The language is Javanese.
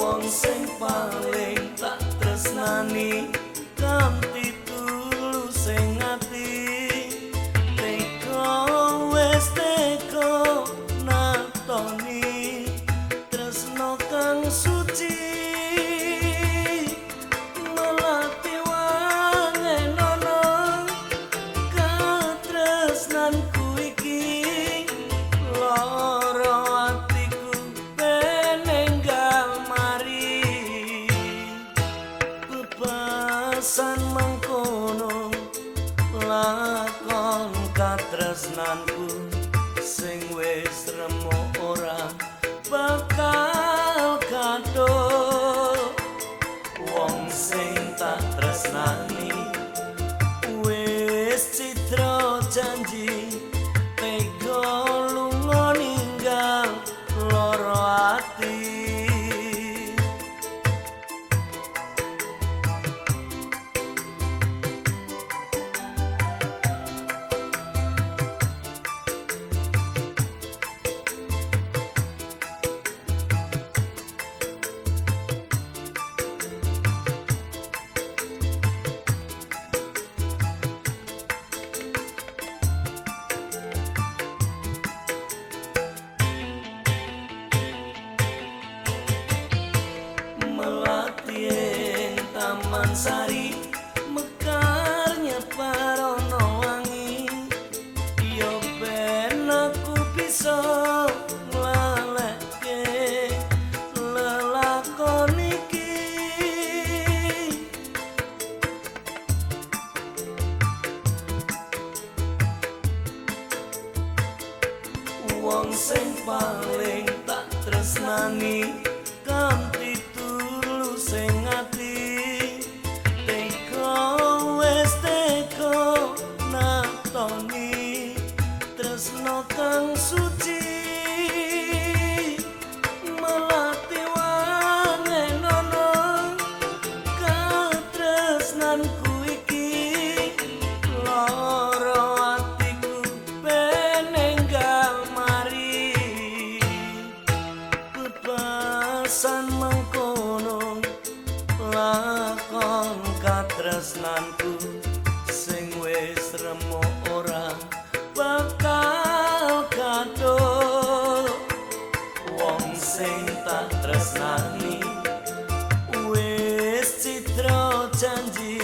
wong sing paling tak tresnani. Kanthi tulus sing ati. Teko wis teko natoni. Tresno kang suci katresnanku sing wis remo ora bakal kadok wong sing tak tresnani taman sari mekarnya parono wangi. Yo ben aku bisa nglaleke lelakon iki. Wong sing paling tak tresnani kanthi 战地。